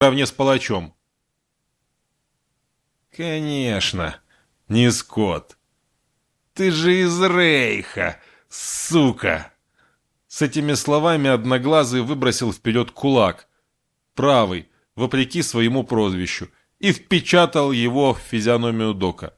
наравне с палачом. «Конечно, не Скотт. Ты же из Рейха, сука!» С этими словами Одноглазый выбросил вперед кулак, правый, вопреки своему прозвищу, и впечатал его в физиономию Дока.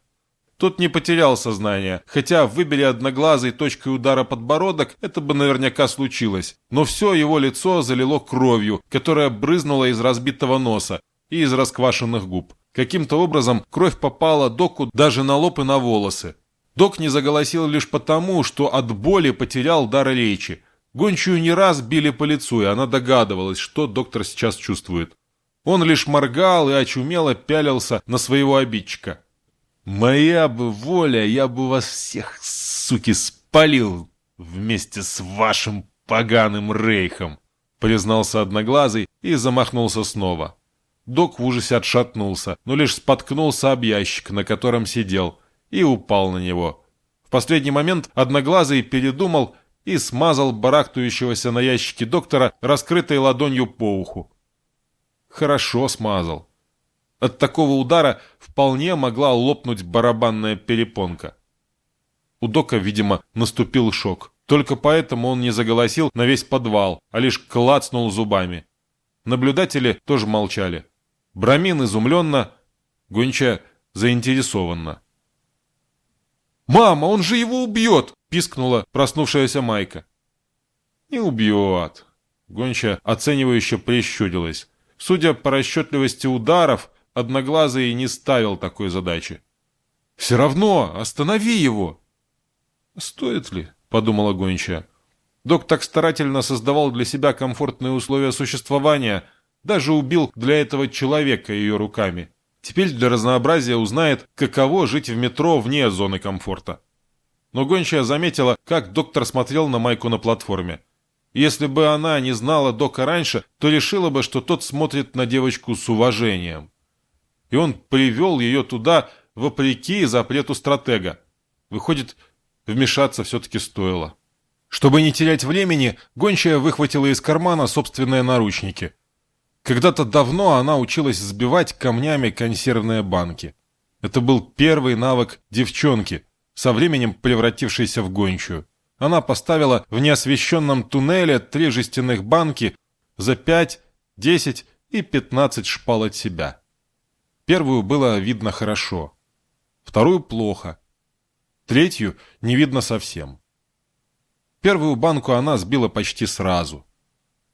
Тот не потерял сознание, хотя выбери одноглазый точкой удара подбородок, это бы наверняка случилось. Но все его лицо залило кровью, которая брызнула из разбитого носа и из расквашенных губ. Каким-то образом кровь попала Доку даже на лоб и на волосы. Док не заголосил лишь потому, что от боли потерял дар речи. Гончую не раз били по лицу, и она догадывалась, что доктор сейчас чувствует. Он лишь моргал и очумело пялился на своего обидчика. «Моя бы воля, я бы вас всех, суки, спалил вместе с вашим поганым рейхом!» признался Одноглазый и замахнулся снова. Док в ужасе отшатнулся, но лишь споткнулся об ящик, на котором сидел, и упал на него. В последний момент Одноглазый передумал и смазал барахтающегося на ящике доктора раскрытой ладонью по уху. Хорошо смазал. От такого удара вполне могла лопнуть барабанная перепонка. У Дока, видимо, наступил шок. Только поэтому он не заголосил на весь подвал, а лишь клацнул зубами. Наблюдатели тоже молчали. Брамин изумленно, Гонча заинтересованно. «Мама, он же его убьет!» – пискнула проснувшаяся Майка. «Не убьет!» – Гонча оценивающе прищурилась. Судя по расчетливости ударов, Одноглазый не ставил такой задачи. «Все равно, останови его!» «Стоит ли?» – подумала Гонча. Док так старательно создавал для себя комфортные условия существования, даже убил для этого человека ее руками. Теперь для разнообразия узнает, каково жить в метро вне зоны комфорта. Но гончая заметила, как доктор смотрел на Майку на платформе. Если бы она не знала Дока раньше, то решила бы, что тот смотрит на девочку с уважением. И он привел ее туда, вопреки запрету стратега. Выходит, вмешаться все-таки стоило. Чтобы не терять времени, гончая выхватила из кармана собственные наручники – когда-то давно она училась сбивать камнями консервные банки. Это был первый навык девчонки, со временем превратившейся в гончую. Она поставила в неосвещенном туннеле три жестяных банки за пять, десять и пятнадцать шпал от себя. Первую было видно хорошо, вторую плохо, третью не видно совсем. Первую банку она сбила почти сразу –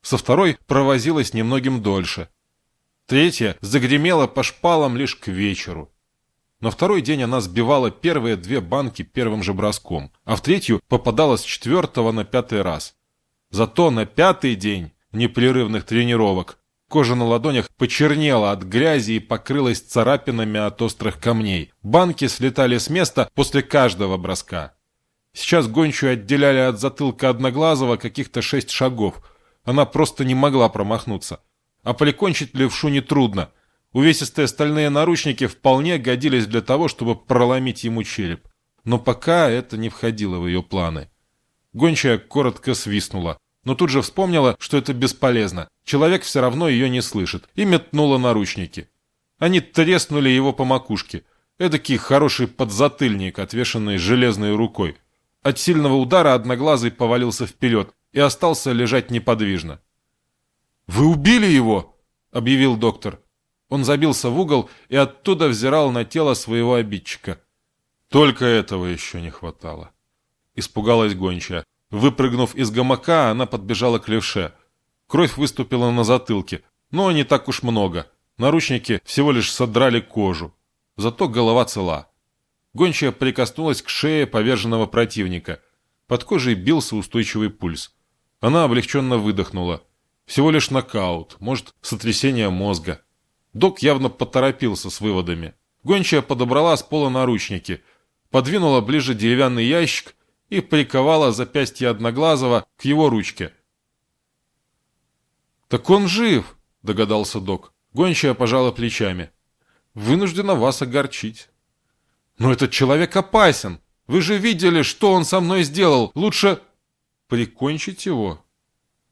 со второй провозилась немногим дольше. Третья загремела по шпалам лишь к вечеру. На второй день она сбивала первые две банки первым же броском, а в третью попадала с четвертого на пятый раз. Зато на пятый день непрерывных тренировок кожа на ладонях почернела от грязи и покрылась царапинами от острых камней. Банки слетали с места после каждого броска. Сейчас гончую отделяли от затылка Одноглазого каких-то шесть шагов – она просто не могла промахнуться. А прикончить левшу нетрудно. Увесистые стальные наручники вполне годились для того, чтобы проломить ему череп. Но пока это не входило в ее планы. Гончая коротко свистнула, но тут же вспомнила, что это бесполезно. Человек все равно ее не слышит, и метнула наручники. Они треснули его по макушке. Эдакий хороший подзатыльник, отвешенный железной рукой. От сильного удара одноглазый повалился вперед, и остался лежать неподвижно. «Вы убили его!» — объявил доктор. Он забился в угол и оттуда взирал на тело своего обидчика. Только этого еще не хватало. Испугалась гончая. Выпрыгнув из гамака, она подбежала к левше. Кровь выступила на затылке, но не так уж много. Наручники всего лишь содрали кожу. Зато голова цела. Гончая прикоснулась к шее поверженного противника. Под кожей бился устойчивый пульс. Она облегченно выдохнула. Всего лишь нокаут, может, сотрясение мозга. Док явно поторопился с выводами. Гончая подобрала с пола наручники, подвинула ближе деревянный ящик и приковала запястье Одноглазого к его ручке. «Так он жив!» – догадался док. Гончая пожала плечами. «Вынуждена вас огорчить». «Но этот человек опасен! Вы же видели, что он со мной сделал! Лучше...» прикончить его?»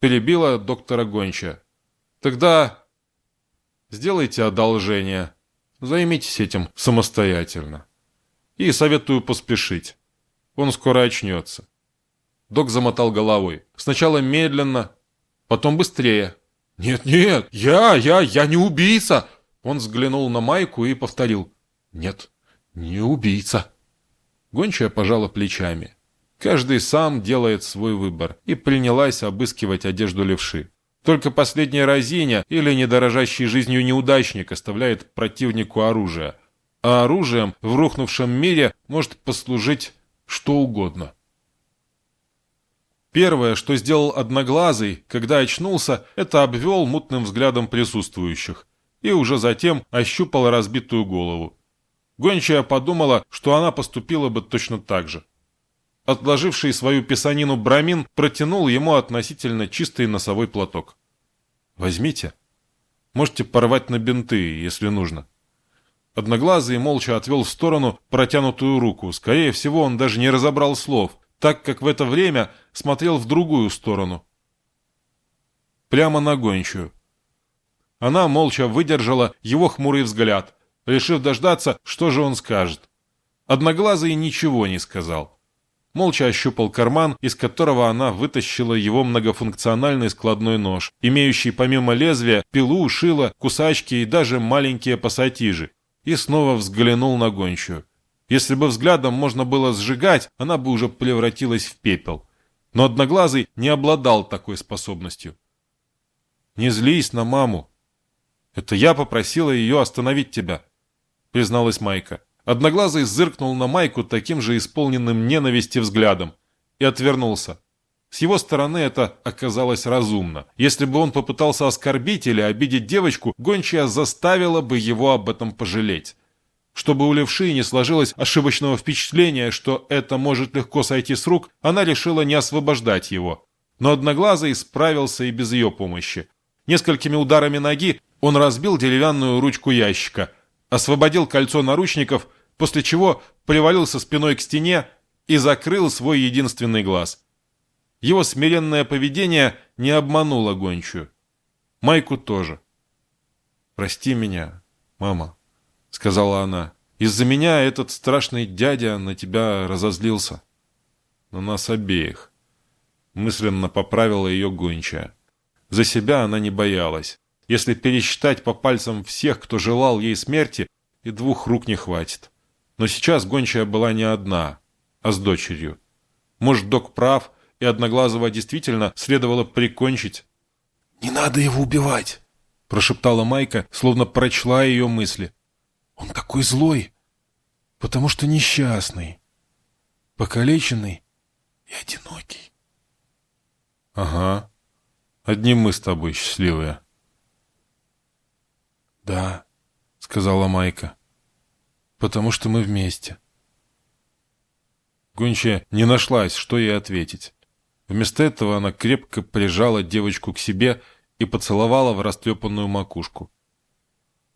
Перебила доктора Гонча. «Тогда сделайте одолжение. Займитесь этим самостоятельно. И советую поспешить. Он скоро очнется. Док замотал головой. Сначала медленно, потом быстрее. «Нет-нет, я, я, я не убийца!» Он взглянул на Майку и повторил. «Нет, не убийца». Гончая пожала плечами. Каждый сам делает свой выбор и принялась обыскивать одежду левши. Только последняя разиня или недорожащий жизнью неудачник оставляет противнику оружие. А оружием в рухнувшем мире может послужить что угодно. Первое, что сделал Одноглазый, когда очнулся, это обвел мутным взглядом присутствующих и уже затем ощупал разбитую голову. Гончая подумала, что она поступила бы точно так же. Отложивший свою писанину Брамин протянул ему относительно чистый носовой платок. «Возьмите. Можете порвать на бинты, если нужно». Одноглазый молча отвел в сторону протянутую руку. Скорее всего, он даже не разобрал слов, так как в это время смотрел в другую сторону. Прямо на гончую. Она молча выдержала его хмурый взгляд, решив дождаться, что же он скажет. Одноглазый ничего не сказал. Молча ощупал карман, из которого она вытащила его многофункциональный складной нож, имеющий помимо лезвия пилу, шило, кусачки и даже маленькие пассатижи, и снова взглянул на гончую. Если бы взглядом можно было сжигать, она бы уже превратилась в пепел. Но Одноглазый не обладал такой способностью. «Не злись на маму. Это я попросила ее остановить тебя», — призналась Майка. Одноглазый зыркнул на Майку таким же исполненным ненависти взглядом и отвернулся. С его стороны это оказалось разумно. Если бы он попытался оскорбить или обидеть девочку, гончая заставила бы его об этом пожалеть. Чтобы у левши не сложилось ошибочного впечатления, что это может легко сойти с рук, она решила не освобождать его. Но Одноглазый справился и без ее помощи. Несколькими ударами ноги он разбил деревянную ручку ящика, освободил кольцо наручников, после чего привалился спиной к стене и закрыл свой единственный глаз. Его смиренное поведение не обмануло гончую. Майку тоже. «Прости меня, мама», сказала она. «Из-за меня этот страшный дядя на тебя разозлился. На нас обеих». Мысленно поправила ее гончая. За себя она не боялась. Если пересчитать по пальцам всех, кто желал ей смерти, и двух рук не хватит. Но сейчас гончая была не одна, а с дочерью. Может, док прав, и Одноглазого действительно следовало прикончить. «Не надо его убивать!» – прошептала Майка, словно прочла ее мысли. Он такой злой, потому что несчастный, покалеченный и одинокий. Ага, одним мы с тобой счастливые. Да, сказала Майка, потому что мы вместе. Гончая не нашлась, что ей ответить. Вместо этого она крепко прижала девочку к себе и поцеловала в растрепанную макушку.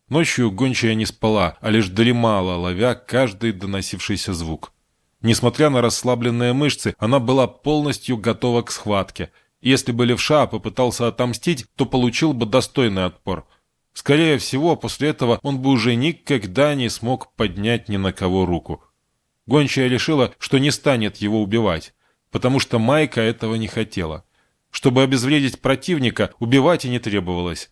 Ночью гончая не спала, а лишь дремала, ловя каждый доносившийся звук. Несмотря на расслабленные мышцы, она была полностью готова к схватке. Если бы левша попытался отомстить, то получил бы достойный отпор. Скорее всего, после этого он бы уже никогда не смог поднять ни на кого руку. Гончая решила, что не станет его убивать, потому что Майка этого не хотела. Чтобы обезвредить противника, убивать и не требовалось.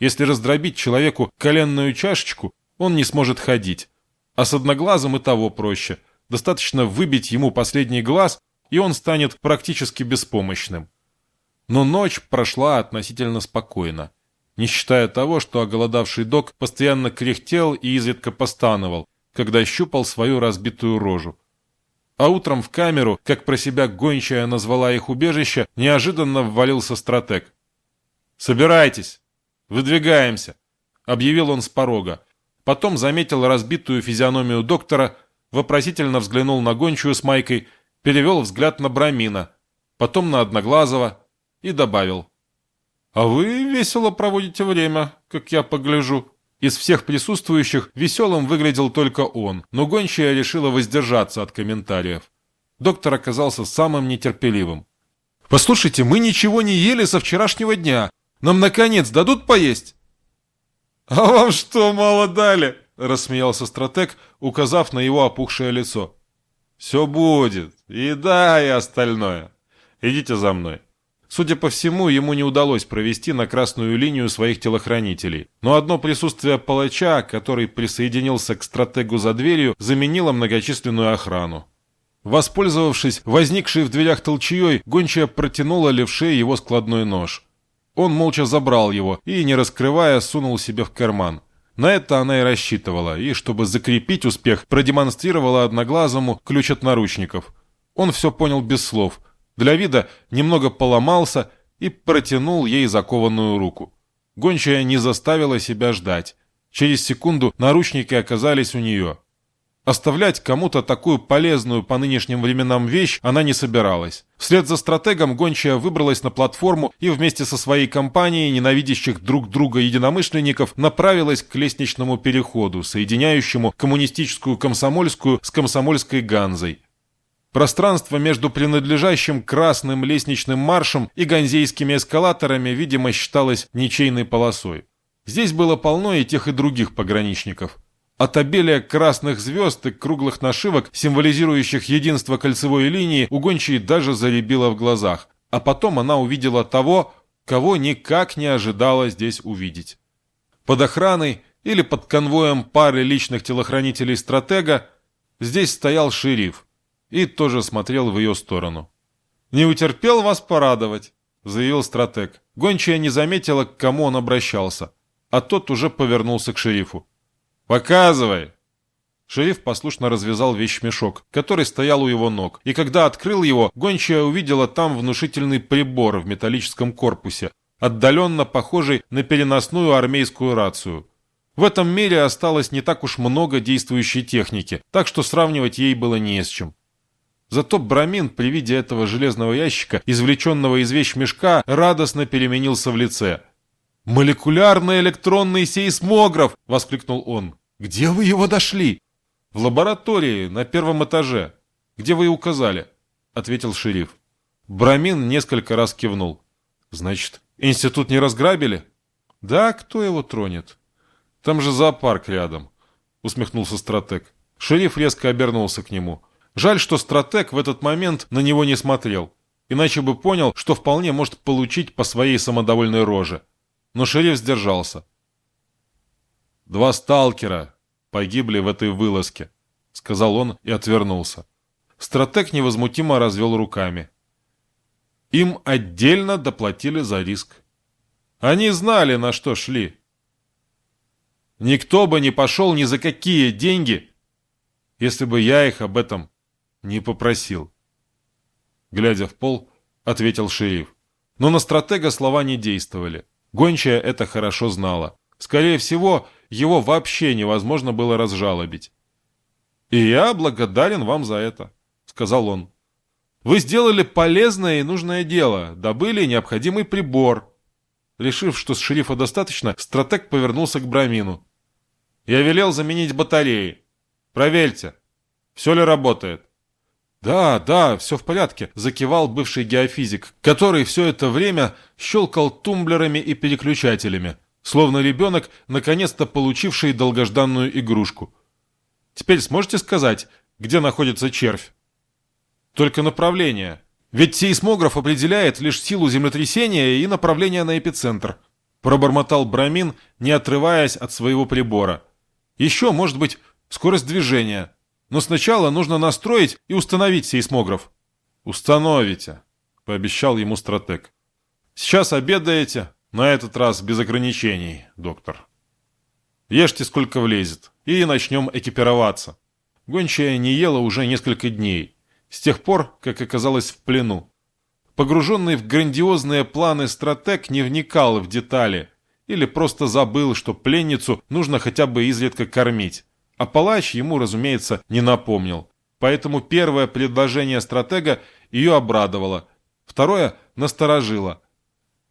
Если раздробить человеку коленную чашечку, он не сможет ходить. А с одноглазым и того проще. Достаточно выбить ему последний глаз, и он станет практически беспомощным. Но ночь прошла относительно спокойно. Не считая того, что оголодавший док постоянно кряхтел и изредка постановал, когда щупал свою разбитую рожу. А утром в камеру, как про себя гончая назвала их убежище, неожиданно ввалился стратег. «Собирайтесь!» «Выдвигаемся», — объявил он с порога. Потом заметил разбитую физиономию доктора, вопросительно взглянул на гончую с майкой, перевел взгляд на Брамина, потом на Одноглазого и добавил. «А вы весело проводите время, как я погляжу». Из всех присутствующих веселым выглядел только он, но гончая решила воздержаться от комментариев. Доктор оказался самым нетерпеливым. «Послушайте, мы ничего не ели со вчерашнего дня. Нам, наконец, дадут поесть?» «А вам что, мало дали?» – рассмеялся стратег, указав на его опухшее лицо. «Все будет. Еда и остальное. Идите за мной». Судя по всему, ему не удалось провести на красную линию своих телохранителей. Но одно присутствие палача, который присоединился к стратегу за дверью, заменило многочисленную охрану. Воспользовавшись возникшей в дверях толчьей, гончая протянула левше его складной нож. Он молча забрал его и, не раскрывая, сунул себе в карман. На это она и рассчитывала, и, чтобы закрепить успех, продемонстрировала одноглазому ключ от наручников. Он все понял без слов – для вида немного поломался и протянул ей закованную руку. Гончая не заставила себя ждать. Через секунду наручники оказались у нее. Оставлять кому-то такую полезную по нынешним временам вещь она не собиралась. Вслед за стратегом Гончая выбралась на платформу и вместе со своей компанией ненавидящих друг друга единомышленников направилась к лестничному переходу, соединяющему коммунистическую комсомольскую с комсомольской Ганзой. Пространство между принадлежащим красным лестничным маршем и ганзейскими эскалаторами, видимо, считалось ничейной полосой. Здесь было полно и тех, и других пограничников. От обилия красных звезд и круглых нашивок, символизирующих единство кольцевой линии, у даже заребило в глазах. А потом она увидела того, кого никак не ожидала здесь увидеть. Под охраной или под конвоем пары личных телохранителей стратега здесь стоял шериф – и тоже смотрел в ее сторону. «Не утерпел вас порадовать», — заявил стратег. Гончая не заметила, к кому он обращался, а тот уже повернулся к шерифу. «Показывай!» Шериф послушно развязал вещмешок, который стоял у его ног, и когда открыл его, гончая увидела там внушительный прибор в металлическом корпусе, отдаленно похожий на переносную армейскую рацию. В этом мире осталось не так уж много действующей техники, так что сравнивать ей было не с чем. Зато Брамин при виде этого железного ящика, извлеченного из вещмешка, радостно переменился в лице. «Молекулярный электронный сейсмограф!» — воскликнул он. «Где вы его дошли?» «В лаборатории, на первом этаже. Где вы и указали?» — ответил шериф. Брамин несколько раз кивнул. «Значит, институт не разграбили?» «Да, кто его тронет?» «Там же зоопарк рядом», — усмехнулся стратег. Шериф резко обернулся к нему. Жаль, что стратег в этот момент на него не смотрел, иначе бы понял, что вполне может получить по своей самодовольной роже. Но шериф сдержался. «Два сталкера погибли в этой вылазке», — сказал он и отвернулся. Стратег невозмутимо развел руками. Им отдельно доплатили за риск. Они знали, на что шли. Никто бы не пошел ни за какие деньги, если бы я их об этом не попросил. Глядя в пол, ответил шериф. Но на стратега слова не действовали. Гончая это хорошо знала. Скорее всего, его вообще невозможно было разжалобить. «И я благодарен вам за это», — сказал он. «Вы сделали полезное и нужное дело, добыли необходимый прибор». Решив, что с шерифа достаточно, стратег повернулся к Брамину. «Я велел заменить батареи. Проверьте, все ли работает». «Да, да, все в порядке», – закивал бывший геофизик, который все это время щелкал тумблерами и переключателями, словно ребенок, наконец-то получивший долгожданную игрушку. «Теперь сможете сказать, где находится червь?» «Только направление. Ведь сейсмограф определяет лишь силу землетрясения и направление на эпицентр», – пробормотал Брамин, не отрываясь от своего прибора. «Еще, может быть, скорость движения». Но сначала нужно настроить и установить сейсмограф. Установите, пообещал ему стратег. Сейчас обедаете, на этот раз без ограничений, доктор. Ешьте сколько влезет, и начнем экипироваться. Гончая не ела уже несколько дней, с тех пор, как оказалась в плену. Погруженный в грандиозные планы стратег не вникал в детали или просто забыл, что пленницу нужно хотя бы изредка кормить. А палач ему, разумеется, не напомнил. Поэтому первое предложение стратега ее обрадовало, второе насторожило.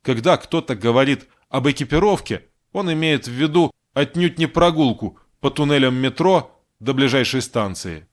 Когда кто-то говорит об экипировке, он имеет в виду отнюдь не прогулку по туннелям метро до ближайшей станции.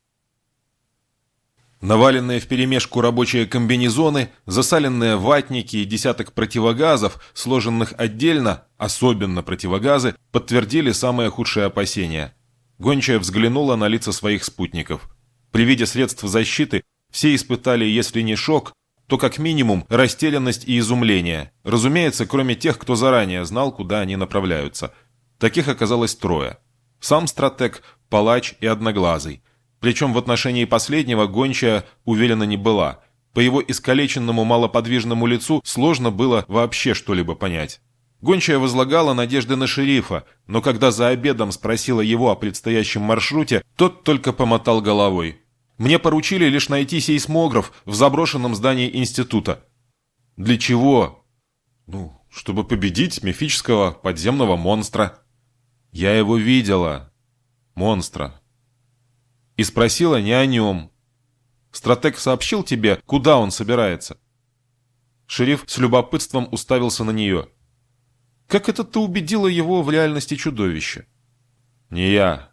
Наваленные вперемешку рабочие комбинезоны, засаленные ватники и десяток противогазов, сложенных отдельно, особенно противогазы, подтвердили самые худшие опасения. Гончая взглянула на лица своих спутников. При виде средств защиты все испытали, если не шок, то как минимум растерянность и изумление. Разумеется, кроме тех, кто заранее знал, куда они направляются. Таких оказалось трое. Сам стратег, палач и одноглазый. Причем в отношении последнего гончая уверена не была. По его искалеченному малоподвижному лицу сложно было вообще что-либо понять. Гончая возлагала надежды на шерифа, но когда за обедом спросила его о предстоящем маршруте, тот только помотал головой. «Мне поручили лишь найти сейсмограф в заброшенном здании института». «Для чего?» «Ну, чтобы победить мифического подземного монстра». «Я его видела. Монстра и спросила не о нем. Стратег сообщил тебе, куда он собирается?» Шериф с любопытством уставился на нее. «Как это ты убедила его в реальности чудовища?» «Не я.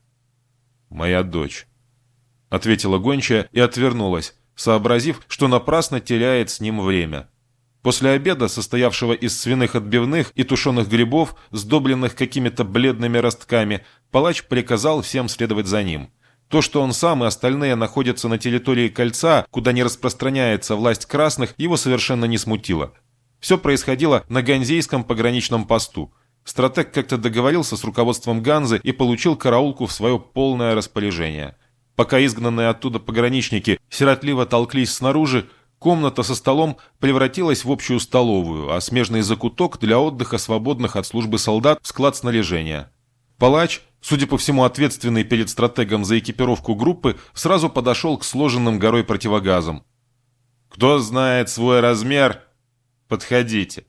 Моя дочь», — ответила гончая и отвернулась, сообразив, что напрасно теряет с ним время. После обеда, состоявшего из свиных отбивных и тушеных грибов, сдобленных какими-то бледными ростками, палач приказал всем следовать за ним — то, что он сам и остальные находятся на территории кольца, куда не распространяется власть красных, его совершенно не смутило. Все происходило на Ганзейском пограничном посту. Стратег как-то договорился с руководством Ганзы и получил караулку в свое полное распоряжение. Пока изгнанные оттуда пограничники сиротливо толклись снаружи, комната со столом превратилась в общую столовую, а смежный закуток для отдыха свободных от службы солдат в склад снаряжения. Палач, судя по всему ответственный перед стратегом за экипировку группы, сразу подошел к сложенным горой противогазам. «Кто знает свой размер, подходите».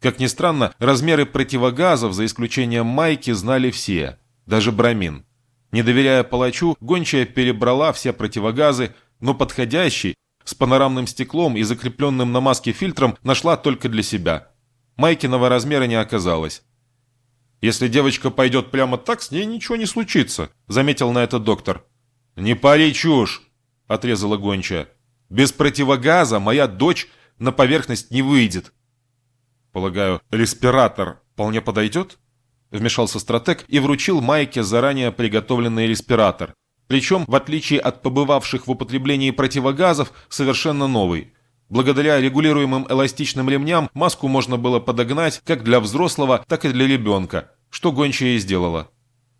Как ни странно, размеры противогазов, за исключением майки, знали все, даже Брамин. Не доверяя палачу, гончая перебрала все противогазы, но подходящий, с панорамным стеклом и закрепленным на маске фильтром, нашла только для себя. Майкиного размера не оказалось. Если девочка пойдет прямо так, с ней ничего не случится», — заметил на это доктор. «Не пари чушь», — отрезала гончая. «Без противогаза моя дочь на поверхность не выйдет». «Полагаю, респиратор вполне подойдет?» Вмешался стратег и вручил Майке заранее приготовленный респиратор. Причем, в отличие от побывавших в употреблении противогазов, совершенно новый. Благодаря регулируемым эластичным ремням маску можно было подогнать как для взрослого, так и для ребенка, что гончая и сделала.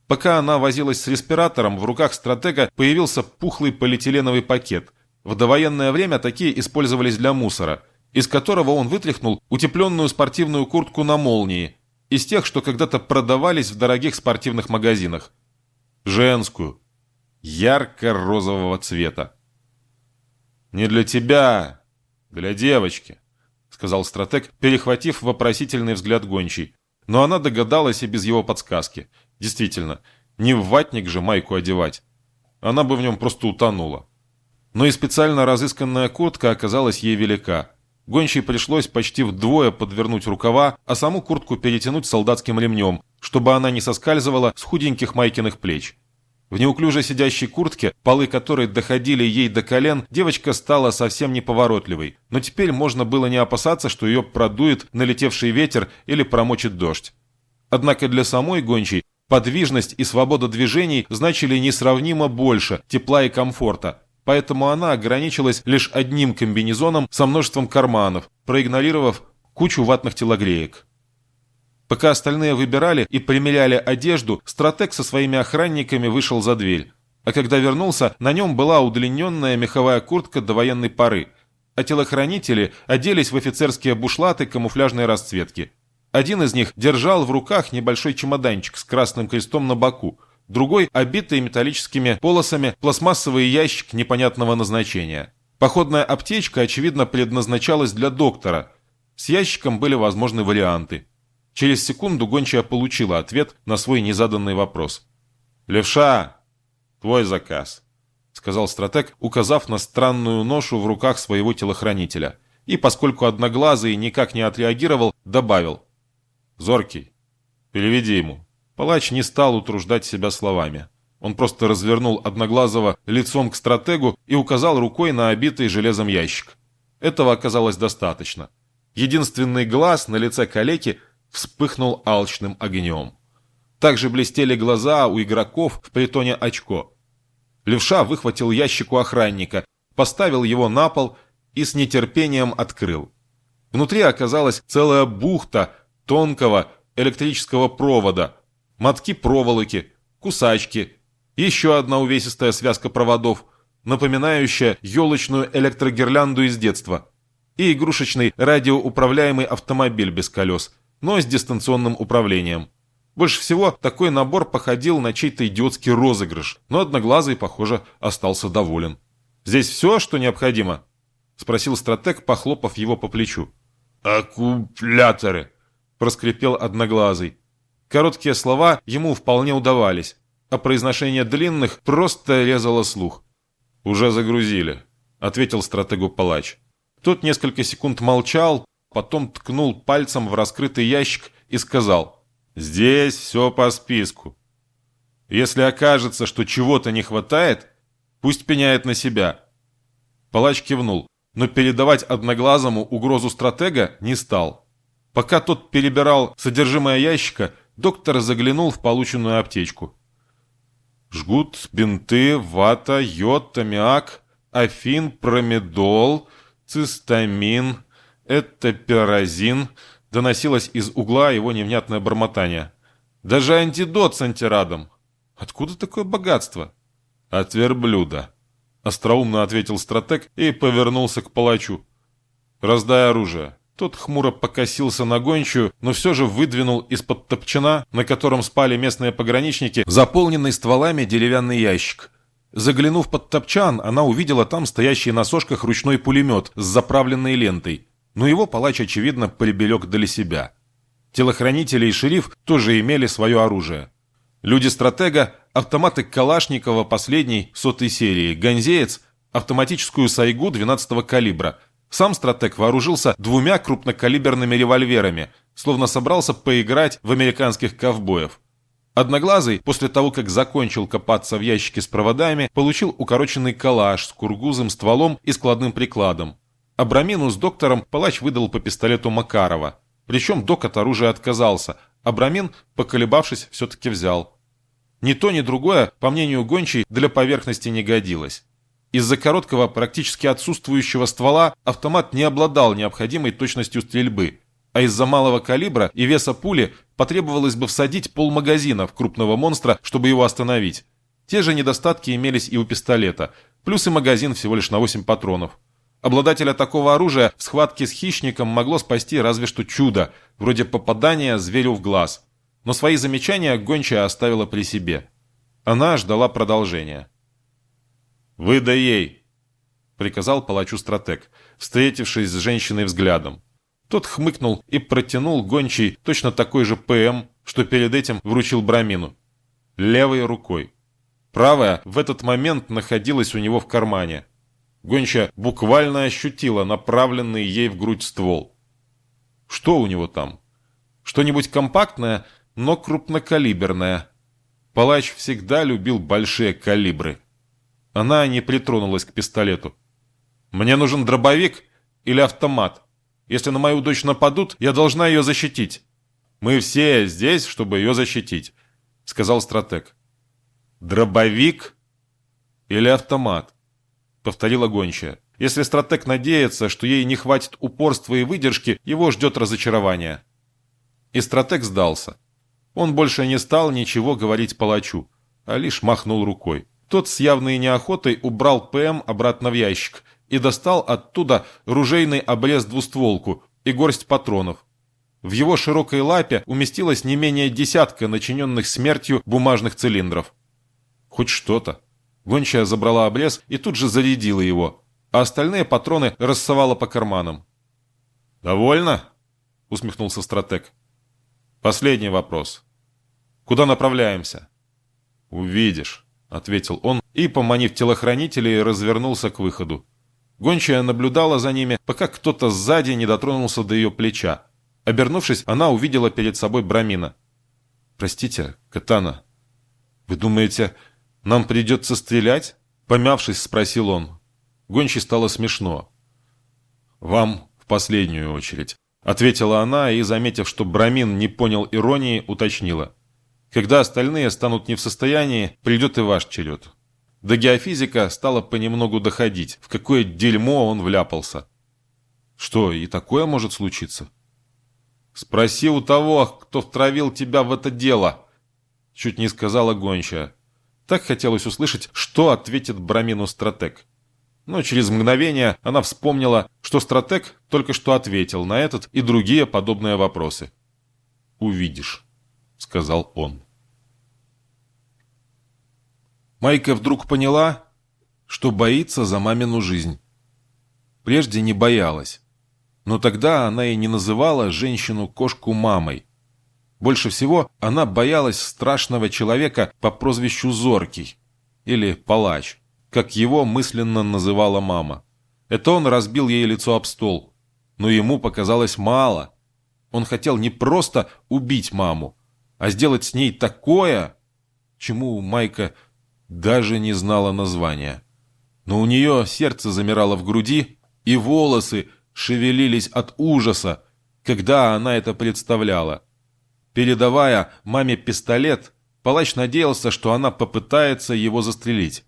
Пока она возилась с респиратором, в руках стратега появился пухлый полиэтиленовый пакет. В довоенное время такие использовались для мусора, из которого он вытряхнул утепленную спортивную куртку на молнии, из тех, что когда-то продавались в дорогих спортивных магазинах. Женскую, ярко-розового цвета. «Не для тебя, «Для девочки», — сказал стратег, перехватив вопросительный взгляд гончий. Но она догадалась и без его подсказки. Действительно, не в ватник же майку одевать. Она бы в нем просто утонула. Но и специально разысканная куртка оказалась ей велика. Гончей пришлось почти вдвое подвернуть рукава, а саму куртку перетянуть солдатским ремнем, чтобы она не соскальзывала с худеньких майкиных плеч. В неуклюже сидящей куртке, полы которой доходили ей до колен, девочка стала совсем неповоротливой, но теперь можно было не опасаться, что ее продует налетевший ветер или промочит дождь. Однако для самой гончей подвижность и свобода движений значили несравнимо больше тепла и комфорта, поэтому она ограничилась лишь одним комбинезоном со множеством карманов, проигнорировав кучу ватных телогреек. Пока остальные выбирали и примеряли одежду, стратег со своими охранниками вышел за дверь. А когда вернулся, на нем была удлиненная меховая куртка до военной поры. А телохранители оделись в офицерские бушлаты камуфляжной расцветки. Один из них держал в руках небольшой чемоданчик с красным крестом на боку, другой, обитый металлическими полосами, пластмассовый ящик непонятного назначения. Походная аптечка, очевидно, предназначалась для доктора. С ящиком были возможны варианты. Через секунду гончая получила ответ на свой незаданный вопрос. «Левша, твой заказ», — сказал стратег, указав на странную ношу в руках своего телохранителя. И, поскольку Одноглазый никак не отреагировал, добавил. «Зоркий, переведи ему». Палач не стал утруждать себя словами. Он просто развернул Одноглазого лицом к стратегу и указал рукой на обитый железом ящик. Этого оказалось достаточно. Единственный глаз на лице калеки вспыхнул алчным огнем. Также блестели глаза у игроков в притоне очко. Левша выхватил ящик у охранника, поставил его на пол и с нетерпением открыл. Внутри оказалась целая бухта тонкого электрического провода, мотки проволоки, кусачки, еще одна увесистая связка проводов, напоминающая елочную электрогирлянду из детства, и игрушечный радиоуправляемый автомобиль без колес, но с дистанционным управлением. Больше всего такой набор походил на чей-то идиотский розыгрыш, но Одноглазый, похоже, остался доволен. «Здесь все, что необходимо?» — спросил стратег, похлопав его по плечу. «Аккумуляторы!» — проскрипел Одноглазый. Короткие слова ему вполне удавались, а произношение длинных просто резало слух. «Уже загрузили», — ответил стратегу палач. Тот несколько секунд молчал, потом ткнул пальцем в раскрытый ящик и сказал «Здесь все по списку. Если окажется, что чего-то не хватает, пусть пеняет на себя». Палач кивнул, но передавать одноглазому угрозу стратега не стал. Пока тот перебирал содержимое ящика, доктор заглянул в полученную аптечку. Жгут, бинты, вата, йод, аммиак, афин, промедол, цистамин, этоперазин. Доносилось из угла его невнятное бормотание. Даже антидот с антирадом. Откуда такое богатство? От верблюда. Остроумно ответил стратег и повернулся к палачу. Раздай оружие. Тот хмуро покосился на гончую, но все же выдвинул из-под топчана, на котором спали местные пограничники, заполненный стволами деревянный ящик. Заглянув под топчан, она увидела там стоящий на сошках ручной пулемет с заправленной лентой. Но его палач, очевидно, приберег для себя. Телохранители и шериф тоже имели свое оружие. Люди стратега, автоматы Калашникова последней сотой серии, гонзеец, автоматическую сайгу 12-го калибра – сам стратег вооружился двумя крупнокалиберными револьверами, словно собрался поиграть в американских ковбоев. Одноглазый, после того, как закончил копаться в ящике с проводами, получил укороченный калаш с кургузым стволом и складным прикладом. Абрамину с доктором палач выдал по пистолету Макарова. Причем док от оружия отказался, Абрамин, поколебавшись, все-таки взял. Ни то, ни другое, по мнению Гончей, для поверхности не годилось. Из-за короткого, практически отсутствующего ствола автомат не обладал необходимой точностью стрельбы, а из-за малого калибра и веса пули потребовалось бы всадить полмагазина в крупного монстра, чтобы его остановить. Те же недостатки имелись и у пистолета, плюс и магазин всего лишь на 8 патронов. Обладателя такого оружия в схватке с хищником могло спасти разве что чудо, вроде попадания зверю в глаз. Но свои замечания гончая оставила при себе. Она ждала продолжения. «Выдай ей!» — приказал палачу стратег, встретившись с женщиной взглядом. Тот хмыкнул и протянул гончий точно такой же ПМ, что перед этим вручил Брамину. Левой рукой. Правая в этот момент находилась у него в кармане. Гонча буквально ощутила направленный ей в грудь ствол. Что у него там? Что-нибудь компактное, но крупнокалиберное. Палач всегда любил большие калибры. Она не притронулась к пистолету. «Мне нужен дробовик или автомат. Если на мою дочь нападут, я должна ее защитить». «Мы все здесь, чтобы ее защитить», — сказал стратег. «Дробовик или автомат?» — повторила гончая. Если стратег надеется, что ей не хватит упорства и выдержки, его ждет разочарование. И стратег сдался. Он больше не стал ничего говорить палачу, а лишь махнул рукой. Тот с явной неохотой убрал ПМ обратно в ящик и достал оттуда ружейный обрез-двустволку и горсть патронов. В его широкой лапе уместилось не менее десятка начиненных смертью бумажных цилиндров. Хоть что-то. Гончая забрала обрез и тут же зарядила его, а остальные патроны рассовала по карманам. «Довольно?» — усмехнулся стратег. «Последний вопрос. Куда направляемся?» «Увидишь». — ответил он и, поманив телохранителей, развернулся к выходу. Гончая наблюдала за ними, пока кто-то сзади не дотронулся до ее плеча. Обернувшись, она увидела перед собой Брамина. «Простите, Катана, вы думаете, «Нам придется стрелять?» Помявшись, спросил он. Гончей стало смешно. «Вам в последнюю очередь», — ответила она и, заметив, что Брамин не понял иронии, уточнила. «Когда остальные станут не в состоянии, придет и ваш черед». До геофизика стало понемногу доходить, в какое дерьмо он вляпался. Что, и такое может случиться? «Спроси у того, кто втравил тебя в это дело!» Чуть не сказала гончая. Так хотелось услышать, что ответит Брамину стратег. Но через мгновение она вспомнила, что стратег только что ответил на этот и другие подобные вопросы. «Увидишь», — сказал он. Майка вдруг поняла, что боится за мамину жизнь. Прежде не боялась. Но тогда она и не называла женщину-кошку мамой. Больше всего она боялась страшного человека по прозвищу Зоркий или Палач, как его мысленно называла мама. Это он разбил ей лицо об стол. Но ему показалось мало. Он хотел не просто убить маму, а сделать с ней такое, чему Майка даже не знала названия. Но у нее сердце замирало в груди, и волосы шевелились от ужаса, когда она это представляла. Передавая маме пистолет, палач надеялся, что она попытается его застрелить.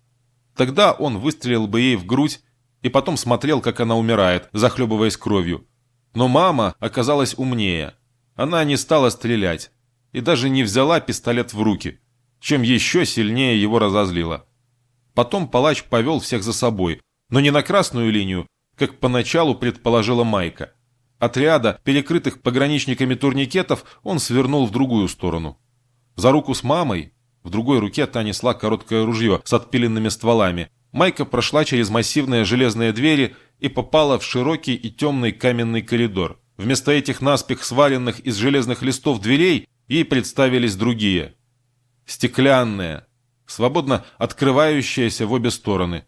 Тогда он выстрелил бы ей в грудь и потом смотрел, как она умирает, захлебываясь кровью. Но мама оказалась умнее. Она не стала стрелять и даже не взяла пистолет в руки, чем еще сильнее его разозлила. Потом палач повел всех за собой, но не на красную линию, как поначалу предположила Майка. Отряда, перекрытых пограничниками турникетов, он свернул в другую сторону. За руку с мамой, в другой руке та несла короткое ружье с отпиленными стволами. Майка прошла через массивные железные двери и попала в широкий и темный каменный коридор. Вместо этих наспех сваленных из железных листов дверей ей представились другие. Стеклянные, свободно открывающиеся в обе стороны,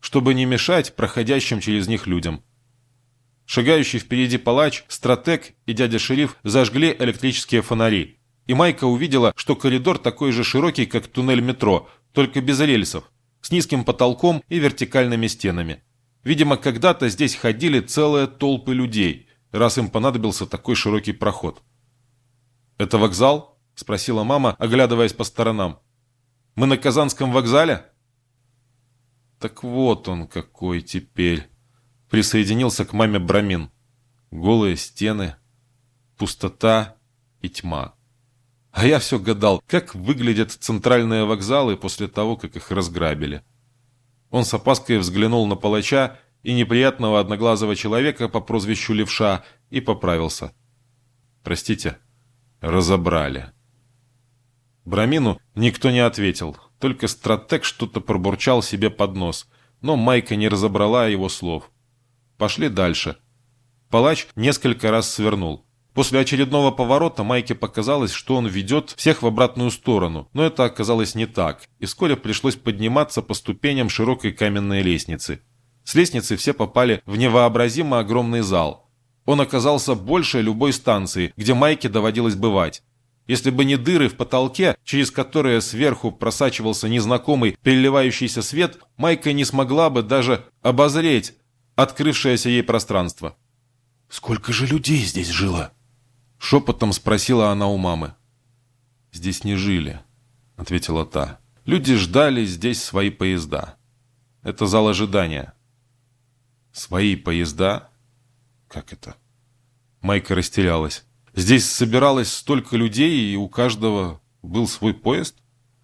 чтобы не мешать проходящим через них людям. Шагающий впереди палач, стратег и дядя-шериф зажгли электрические фонари. И Майка увидела, что коридор такой же широкий, как туннель метро, только без рельсов, с низким потолком и вертикальными стенами. Видимо, когда-то здесь ходили целые толпы людей, раз им понадобился такой широкий проход. «Это вокзал?» – спросила мама, оглядываясь по сторонам. «Мы на Казанском вокзале?» «Так вот он какой теперь!» присоединился к маме Брамин. Голые стены, пустота и тьма. А я все гадал, как выглядят центральные вокзалы после того, как их разграбили. Он с опаской взглянул на палача и неприятного одноглазого человека по прозвищу Левша и поправился. «Простите, разобрали». Брамину никто не ответил, только стратег что-то пробурчал себе под нос, но Майка не разобрала его слов. Пошли дальше. Палач несколько раз свернул. После очередного поворота Майке показалось, что он ведет всех в обратную сторону, но это оказалось не так, и вскоре пришлось подниматься по ступеням широкой каменной лестницы. С лестницы все попали в невообразимо огромный зал. Он оказался больше любой станции, где Майке доводилось бывать. Если бы не дыры в потолке, через которые сверху просачивался незнакомый переливающийся свет, Майка не смогла бы даже обозреть открывшееся ей пространство. «Сколько же людей здесь жило?» Шепотом спросила она у мамы. «Здесь не жили», — ответила та. «Люди ждали здесь свои поезда. Это зал ожидания». «Свои поезда? Как это?» Майка растерялась. «Здесь собиралось столько людей, и у каждого был свой поезд?»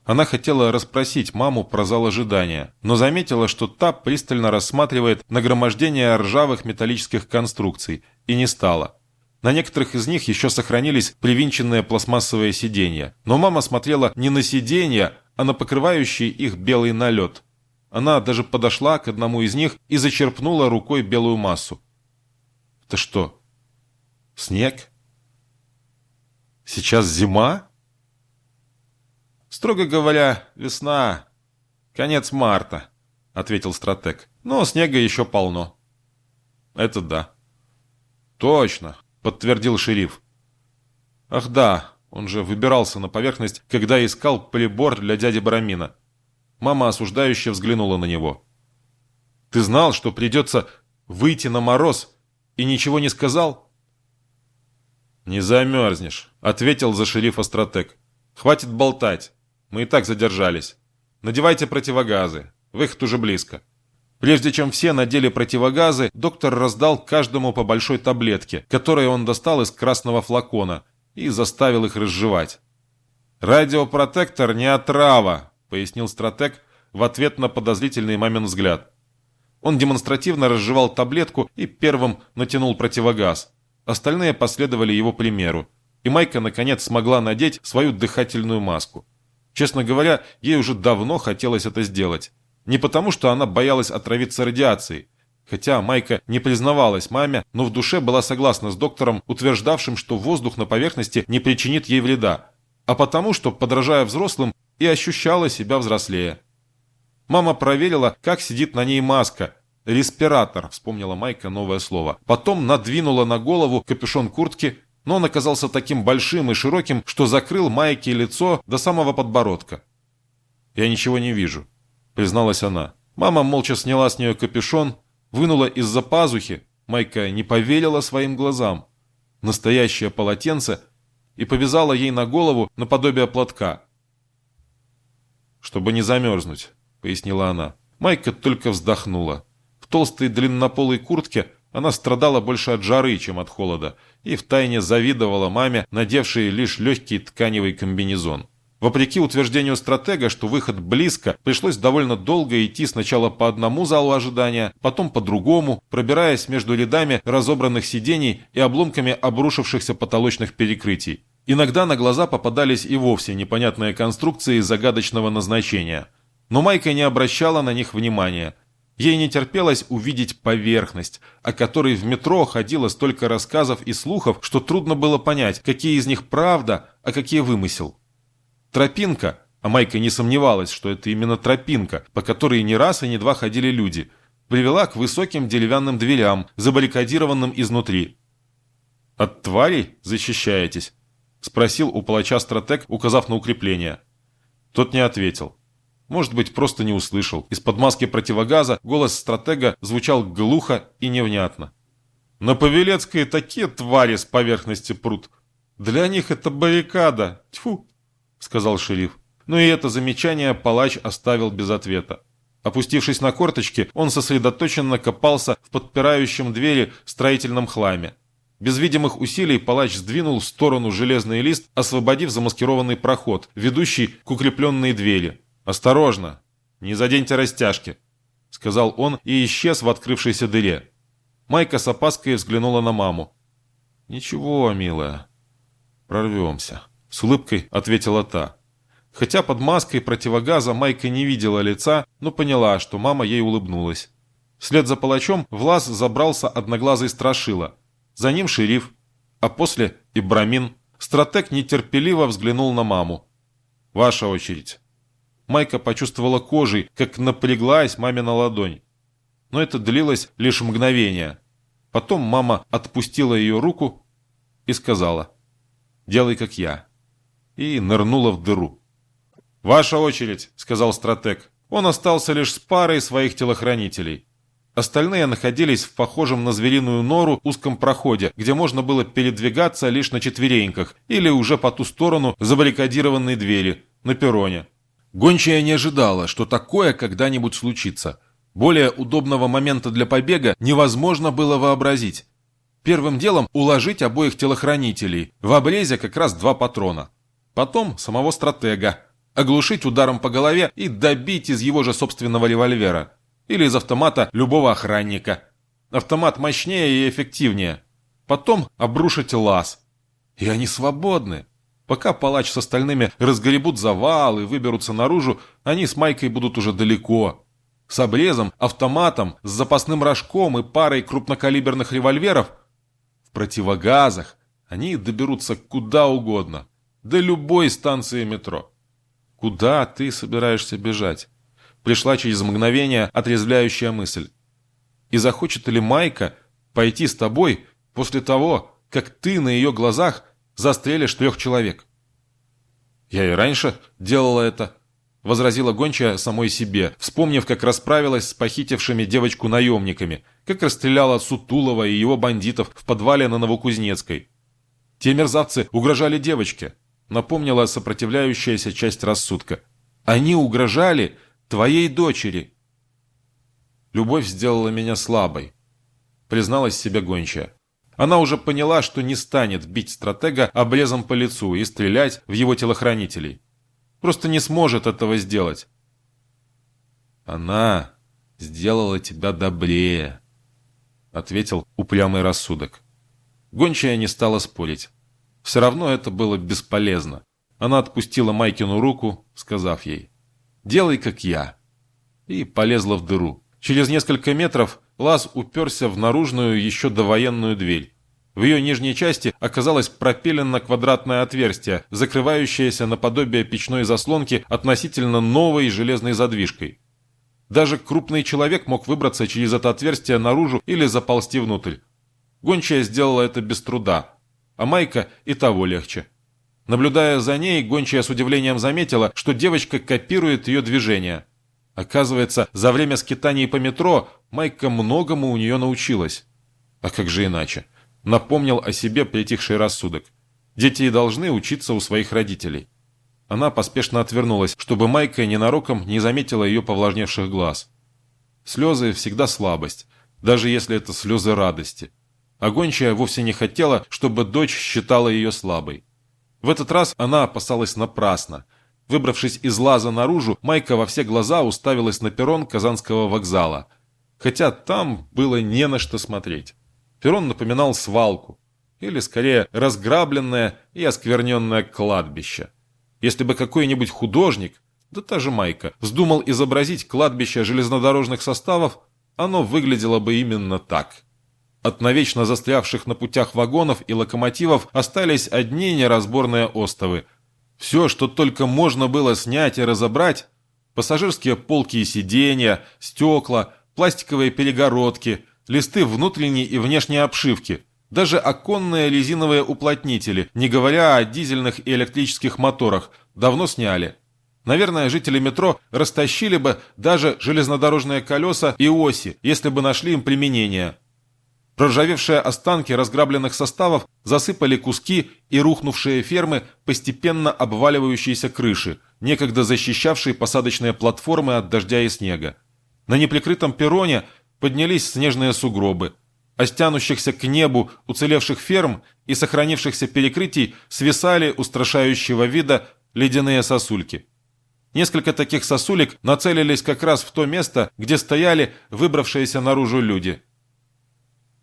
Она хотела расспросить маму про зал ожидания, но заметила, что та пристально рассматривает нагромождение ржавых металлических конструкций, и не стала. На некоторых из них еще сохранились привинченные пластмассовые сиденья. Но мама смотрела не на сиденья, а на покрывающий их белый налет. Она даже подошла к одному из них и зачерпнула рукой белую массу. «Это что, снег? Сейчас зима?» «Строго говоря, весна. Конец марта», — ответил стратег. «Но снега еще полно». «Это да». «Точно», — подтвердил шериф. «Ах да, он же выбирался на поверхность, когда искал прибор для дяди Барамина». Мама осуждающе взглянула на него. «Ты знал, что придется выйти на мороз и ничего не сказал?» «Не замерзнешь», — ответил за шерифа стратег. «Хватит болтать. Мы и так задержались. Надевайте противогазы. Выход уже близко». Прежде чем все надели противогазы, доктор раздал каждому по большой таблетке, которую он достал из красного флакона, и заставил их разжевать. «Радиопротектор не отрава», — пояснил стратег в ответ на подозрительный мамин взгляд. Он демонстративно разжевал таблетку и первым натянул противогаз. Остальные последовали его примеру, и Майка наконец смогла надеть свою дыхательную маску. Честно говоря, ей уже давно хотелось это сделать. Не потому, что она боялась отравиться радиацией, хотя Майка не признавалась маме, но в душе была согласна с доктором, утверждавшим, что воздух на поверхности не причинит ей вреда, а потому, что, подражая взрослым, и ощущала себя взрослее. Мама проверила, как сидит на ней маска. «Респиратор», — вспомнила Майка новое слово. Потом надвинула на голову капюшон куртки, но он оказался таким большим и широким, что закрыл Майке лицо до самого подбородка. «Я ничего не вижу», — призналась она. Мама молча сняла с нее капюшон, вынула из-за пазухи, Майка не поверила своим глазам, настоящее полотенце и повязала ей на голову наподобие платка. «Чтобы не замерзнуть», — пояснила она. Майка только вздохнула. В толстой длиннополой куртке она страдала больше от жары, чем от холода, и втайне завидовала маме, надевшей лишь легкий тканевый комбинезон. Вопреки утверждению стратега, что выход близко, пришлось довольно долго идти сначала по одному залу ожидания, потом по другому, пробираясь между рядами разобранных сидений и обломками обрушившихся потолочных перекрытий. Иногда на глаза попадались и вовсе непонятные конструкции загадочного назначения. Но Майка не обращала на них внимания. Ей не терпелось увидеть поверхность, о которой в метро ходило столько рассказов и слухов, что трудно было понять, какие из них правда, а какие вымысел. Тропинка, а Майка не сомневалась, что это именно тропинка, по которой не раз и не два ходили люди, привела к высоким деревянным дверям, забаррикадированным изнутри. «От тварей защищаетесь?» – спросил у палача стратег, указав на укрепление. Тот не ответил. Может быть, просто не услышал. Из-под маски противогаза голос стратега звучал глухо и невнятно. «На Павелецкой такие твари с поверхности прут. Для них это баррикада. Тьфу!» сказал шериф. Но и это замечание палач оставил без ответа. Опустившись на корточки, он сосредоточенно копался в подпирающем двери строительном хламе. Без видимых усилий палач сдвинул в сторону железный лист, освободив замаскированный проход, ведущий к укрепленной двери. «Осторожно! Не заденьте растяжки!» — сказал он и исчез в открывшейся дыре. Майка с опаской взглянула на маму. «Ничего, милая, прорвемся». С улыбкой ответила та. Хотя под маской противогаза Майка не видела лица, но поняла, что мама ей улыбнулась. Вслед за палачом в лаз забрался одноглазый страшила. За ним шериф, а после Ибрамин. Стратег нетерпеливо взглянул на маму. «Ваша очередь». Майка почувствовала кожей, как напряглась мамина ладонь. Но это длилось лишь мгновение. Потом мама отпустила ее руку и сказала «Делай, как я» и нырнула в дыру. «Ваша очередь», — сказал стратег. Он остался лишь с парой своих телохранителей. Остальные находились в похожем на звериную нору узком проходе, где можно было передвигаться лишь на четвереньках или уже по ту сторону забаррикадированной двери, на перроне. Гончая не ожидала, что такое когда-нибудь случится. Более удобного момента для побега невозможно было вообразить. Первым делом уложить обоих телохранителей, в обрезе как раз два патрона. Потом самого стратега. Оглушить ударом по голове и добить из его же собственного револьвера. Или из автомата любого охранника. Автомат мощнее и эффективнее. Потом обрушить лаз. И они свободны. Пока палач с остальными разгребут завал и выберутся наружу, они с Майкой будут уже далеко. С обрезом, автоматом, с запасным рожком и парой крупнокалиберных револьверов в противогазах они доберутся куда угодно до любой станции метро. Куда ты собираешься бежать? Пришла через мгновение отрезвляющая мысль. И захочет ли Майка пойти с тобой после того, как ты на ее глазах застрелишь трех человек? Я и раньше делала это. возразила гончая самой себе, вспомнив, как расправилась с похитившими девочку наемниками, как расстреляла Сутулова и его бандитов в подвале на Новокузнецкой. Те мерзавцы угрожали девочке, напомнила сопротивляющаяся часть рассудка. Они угрожали твоей дочери. Любовь сделала меня слабой, призналась себе гончая. Она уже поняла, что не станет бить стратега обрезом по лицу и стрелять в его телохранителей. Просто не сможет этого сделать. Она сделала тебя добрее, ответил упрямый рассудок. Гончая не стала спорить. Все равно это было бесполезно. Она отпустила Майкину руку, сказав ей «Делай, как я», и полезла в дыру. Через несколько метров лаз уперся в наружную еще довоенную дверь. В ее нижней части оказалось пропилено квадратное отверстие, закрывающееся наподобие печной заслонки относительно новой железной задвижкой. Даже крупный человек мог выбраться через это отверстие наружу или заползти внутрь. Гончая сделала это без труда, а Майка и того легче. Наблюдая за ней, Гончая с удивлением заметила, что девочка копирует ее движения. Оказывается, за время скитаний по метро Майка многому у нее научилась. А как же иначе? Напомнил о себе притихший рассудок. Дети и должны учиться у своих родителей. Она поспешно отвернулась, чтобы Майка ненароком не заметила ее повлажневших глаз. Слезы всегда слабость, даже если это слезы радости. А вовсе не хотела, чтобы дочь считала ее слабой. В этот раз она опасалась напрасно. Выбравшись из лаза наружу, Майка во все глаза уставилась на перрон Казанского вокзала. Хотя там было не на что смотреть. Перрон напоминал свалку. Или, скорее, разграбленное и оскверненное кладбище. Если бы какой-нибудь художник, да та же Майка, вздумал изобразить кладбище железнодорожных составов, оно выглядело бы именно так. От навечно застрявших на путях вагонов и локомотивов остались одни неразборные остовы. Все, что только можно было снять и разобрать, пассажирские полки и сиденья, стекла, пластиковые перегородки, листы внутренней и внешней обшивки – даже оконные резиновые уплотнители, не говоря о дизельных и электрических моторах, давно сняли. Наверное, жители метро растащили бы даже железнодорожные колеса и оси, если бы нашли им применение. Проржавевшие останки разграбленных составов засыпали куски и рухнувшие фермы постепенно обваливающиеся крыши, некогда защищавшие посадочные платформы от дождя и снега. На неприкрытом перроне поднялись снежные сугробы – а стянущихся к небу уцелевших ферм и сохранившихся перекрытий свисали устрашающего вида ледяные сосульки. Несколько таких сосулек нацелились как раз в то место, где стояли выбравшиеся наружу люди.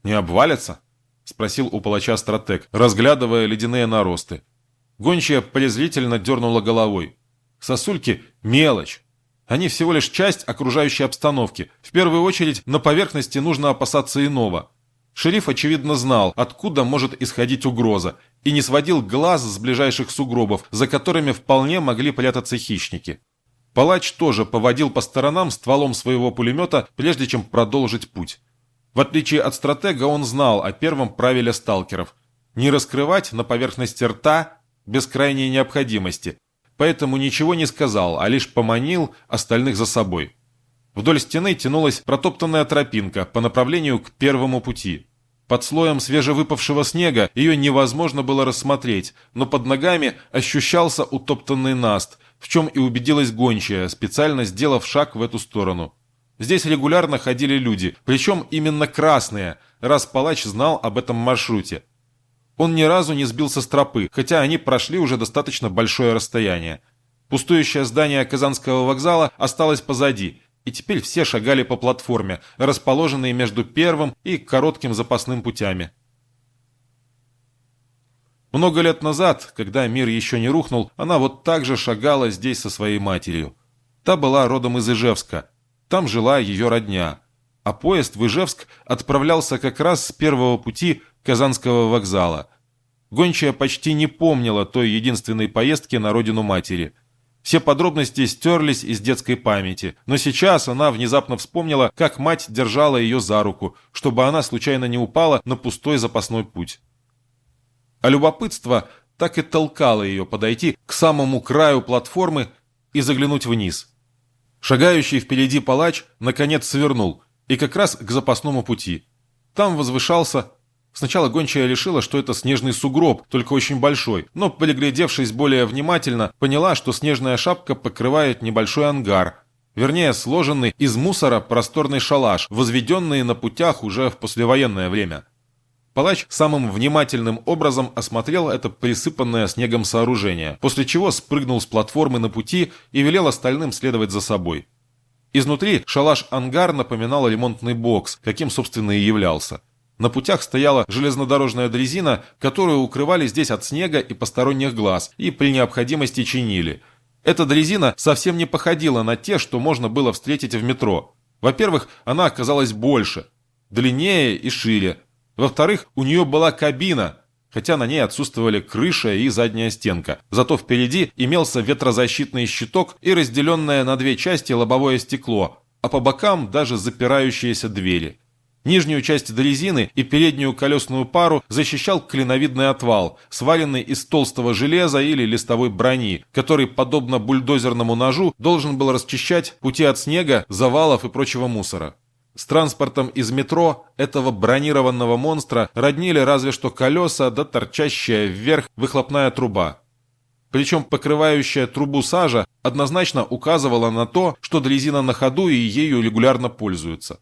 «Не обвалятся?» – спросил у палача стратег, разглядывая ледяные наросты. Гончая презрительно дернула головой. «Сосульки – мелочь. Они всего лишь часть окружающей обстановки. В первую очередь на поверхности нужно опасаться иного. Шериф, очевидно, знал, откуда может исходить угроза, и не сводил глаз с ближайших сугробов, за которыми вполне могли прятаться хищники. Палач тоже поводил по сторонам стволом своего пулемета, прежде чем продолжить путь. В отличие от стратега, он знал о первом правиле сталкеров – не раскрывать на поверхности рта без крайней необходимости, поэтому ничего не сказал, а лишь поманил остальных за собой. Вдоль стены тянулась протоптанная тропинка по направлению к первому пути. Под слоем свежевыпавшего снега ее невозможно было рассмотреть, но под ногами ощущался утоптанный наст, в чем и убедилась гончая, специально сделав шаг в эту сторону. Здесь регулярно ходили люди, причем именно красные, раз палач знал об этом маршруте. Он ни разу не сбился с тропы, хотя они прошли уже достаточно большое расстояние. Пустующее здание Казанского вокзала осталось позади, и теперь все шагали по платформе, расположенной между первым и коротким запасным путями. Много лет назад, когда мир еще не рухнул, она вот так же шагала здесь со своей матерью. Та была родом из Ижевска. Там жила ее родня. А поезд в Ижевск отправлялся как раз с первого пути Казанского вокзала. Гончая почти не помнила той единственной поездки на родину матери – все подробности стерлись из детской памяти, но сейчас она внезапно вспомнила, как мать держала ее за руку, чтобы она случайно не упала на пустой запасной путь. А любопытство так и толкало ее подойти к самому краю платформы и заглянуть вниз. Шагающий впереди палач наконец свернул, и как раз к запасному пути. Там возвышался... Сначала гончая решила, что это снежный сугроб, только очень большой, но, приглядевшись более внимательно, поняла, что снежная шапка покрывает небольшой ангар, вернее, сложенный из мусора просторный шалаш, возведенный на путях уже в послевоенное время. Палач самым внимательным образом осмотрел это присыпанное снегом сооружение, после чего спрыгнул с платформы на пути и велел остальным следовать за собой. Изнутри шалаш-ангар напоминал ремонтный бокс, каким, собственно, и являлся. На путях стояла железнодорожная дрезина, которую укрывали здесь от снега и посторонних глаз, и при необходимости чинили. Эта дрезина совсем не походила на те, что можно было встретить в метро. Во-первых, она оказалась больше, длиннее и шире. Во-вторых, у нее была кабина, хотя на ней отсутствовали крыша и задняя стенка. Зато впереди имелся ветрозащитный щиток и разделенное на две части лобовое стекло, а по бокам даже запирающиеся двери. Нижнюю часть дрезины и переднюю колесную пару защищал клиновидный отвал, сваленный из толстого железа или листовой брони, который, подобно бульдозерному ножу, должен был расчищать пути от снега, завалов и прочего мусора. С транспортом из метро этого бронированного монстра роднили разве что колеса да торчащая вверх выхлопная труба. Причем покрывающая трубу сажа однозначно указывала на то, что дрезина на ходу и ею регулярно пользуются.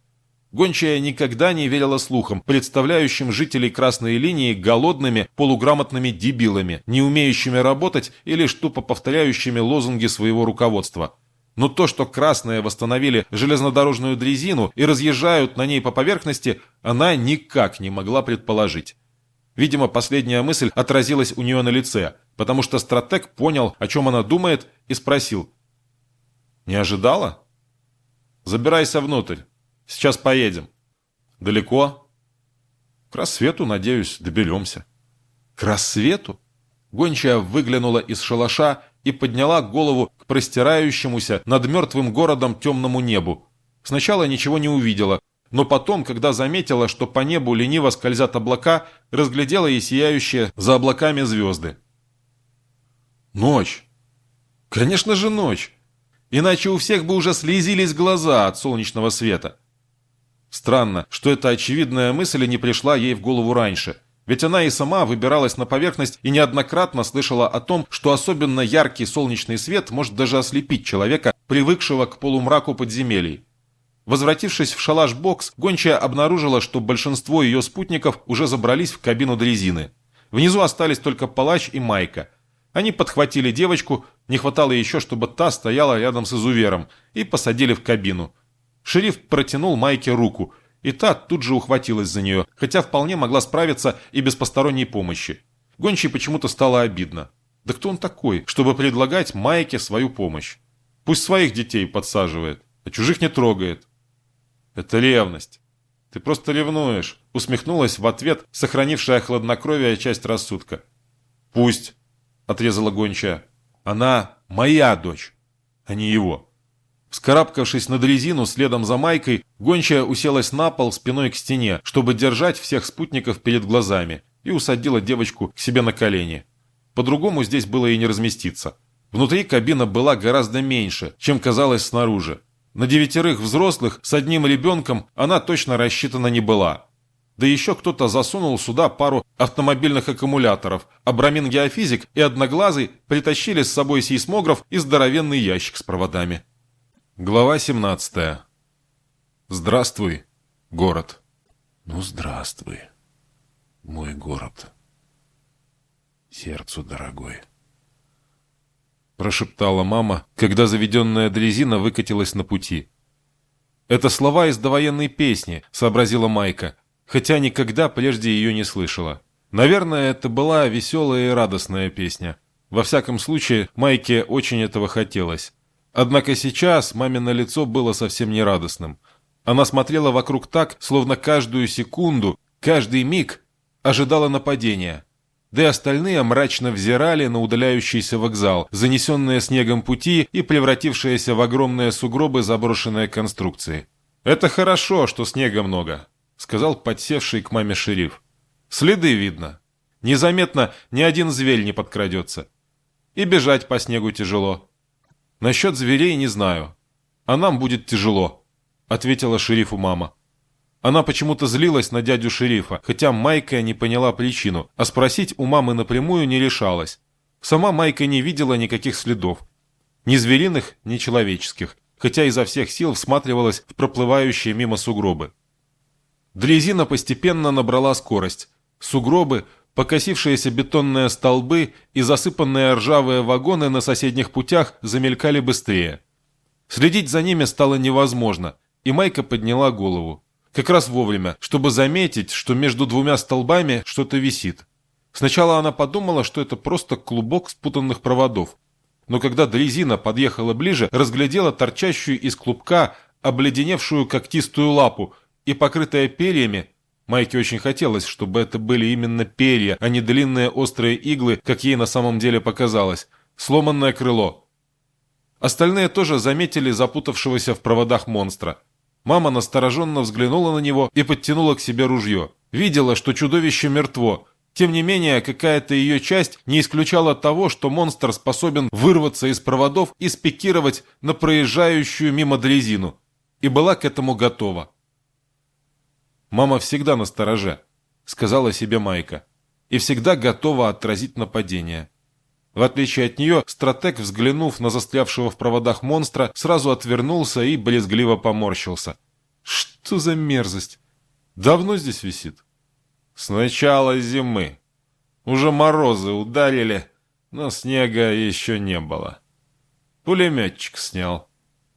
Гончая никогда не верила слухам, представляющим жителей красной линии голодными, полуграмотными дебилами, не умеющими работать и лишь тупо повторяющими лозунги своего руководства – но то, что красные восстановили железнодорожную дрезину и разъезжают на ней по поверхности, она никак не могла предположить. Видимо, последняя мысль отразилась у нее на лице, потому что стратег понял, о чем она думает, и спросил. «Не ожидала?» «Забирайся внутрь. Сейчас поедем». «Далеко?» «К рассвету, надеюсь, доберемся». «К рассвету?» Гончая выглянула из шалаша и подняла голову к простирающемуся над мертвым городом темному небу. Сначала ничего не увидела, но потом, когда заметила, что по небу лениво скользят облака, разглядела и сияющие за облаками звезды. Ночь. Конечно же ночь. Иначе у всех бы уже слезились глаза от солнечного света. Странно, что эта очевидная мысль не пришла ей в голову раньше – ведь она и сама выбиралась на поверхность и неоднократно слышала о том, что особенно яркий солнечный свет может даже ослепить человека, привыкшего к полумраку подземелий. Возвратившись в шалаш-бокс, гончая обнаружила, что большинство ее спутников уже забрались в кабину дрезины. Внизу остались только палач и майка. Они подхватили девочку, не хватало еще, чтобы та стояла рядом с изувером, и посадили в кабину. Шериф протянул майке руку – и та тут же ухватилась за нее, хотя вполне могла справиться и без посторонней помощи. Гончей почему-то стало обидно. Да кто он такой, чтобы предлагать Майке свою помощь? Пусть своих детей подсаживает, а чужих не трогает. Это ревность. Ты просто ревнуешь, усмехнулась в ответ сохранившая хладнокровие часть рассудка. Пусть, отрезала гончая. Она моя дочь, а не его. Вскарабкавшись на дрезину следом за Майкой, гончая уселась на пол спиной к стене, чтобы держать всех спутников перед глазами, и усадила девочку к себе на колени. По-другому здесь было и не разместиться. Внутри кабина была гораздо меньше, чем казалось снаружи. На девятерых взрослых с одним ребенком она точно рассчитана не была. Да еще кто-то засунул сюда пару автомобильных аккумуляторов, а брамин-геофизик и Одноглазый притащили с собой сейсмограф и здоровенный ящик с проводами. Глава 17. Здравствуй, город. Ну, здравствуй, мой город. Сердцу дорогой. Прошептала мама, когда заведенная дрезина выкатилась на пути. Это слова из довоенной песни, сообразила Майка, хотя никогда прежде ее не слышала. Наверное, это была веселая и радостная песня. Во всяком случае, Майке очень этого хотелось. Однако сейчас мамино лицо было совсем не радостным. Она смотрела вокруг так, словно каждую секунду, каждый миг ожидала нападения. Да и остальные мрачно взирали на удаляющийся вокзал, занесенные снегом пути и превратившиеся в огромные сугробы заброшенные конструкции. «Это хорошо, что снега много», — сказал подсевший к маме шериф. «Следы видно. Незаметно ни один зверь не подкрадется. И бежать по снегу тяжело». «Насчет зверей не знаю. А нам будет тяжело», — ответила шерифу мама. Она почему-то злилась на дядю шерифа, хотя Майка не поняла причину, а спросить у мамы напрямую не решалась. Сама Майка не видела никаких следов. Ни звериных, ни человеческих, хотя изо всех сил всматривалась в проплывающие мимо сугробы. Дрезина постепенно набрала скорость. Сугробы, покосившиеся бетонные столбы и засыпанные ржавые вагоны на соседних путях замелькали быстрее. Следить за ними стало невозможно, и Майка подняла голову. Как раз вовремя, чтобы заметить, что между двумя столбами что-то висит. Сначала она подумала, что это просто клубок спутанных проводов. Но когда дрезина подъехала ближе, разглядела торчащую из клубка обледеневшую когтистую лапу и покрытая перьями. Майке очень хотелось, чтобы это были именно перья, а не длинные острые иглы, как ей на самом деле показалось. Сломанное крыло. Остальные тоже заметили запутавшегося в проводах монстра. Мама настороженно взглянула на него и подтянула к себе ружье. Видела, что чудовище мертво, тем не менее, какая-то ее часть не исключала того, что монстр способен вырваться из проводов и спикировать на проезжающую мимо дрезину, и была к этому готова. «Мама всегда на стороже», — сказала себе Майка, «и всегда готова отразить нападение». В отличие от нее, стратег, взглянув на застрявшего в проводах монстра, сразу отвернулся и брезгливо поморщился. «Что за мерзость? Давно здесь висит?» С начала зимы. Уже морозы ударили, но снега еще не было. Пулеметчик снял.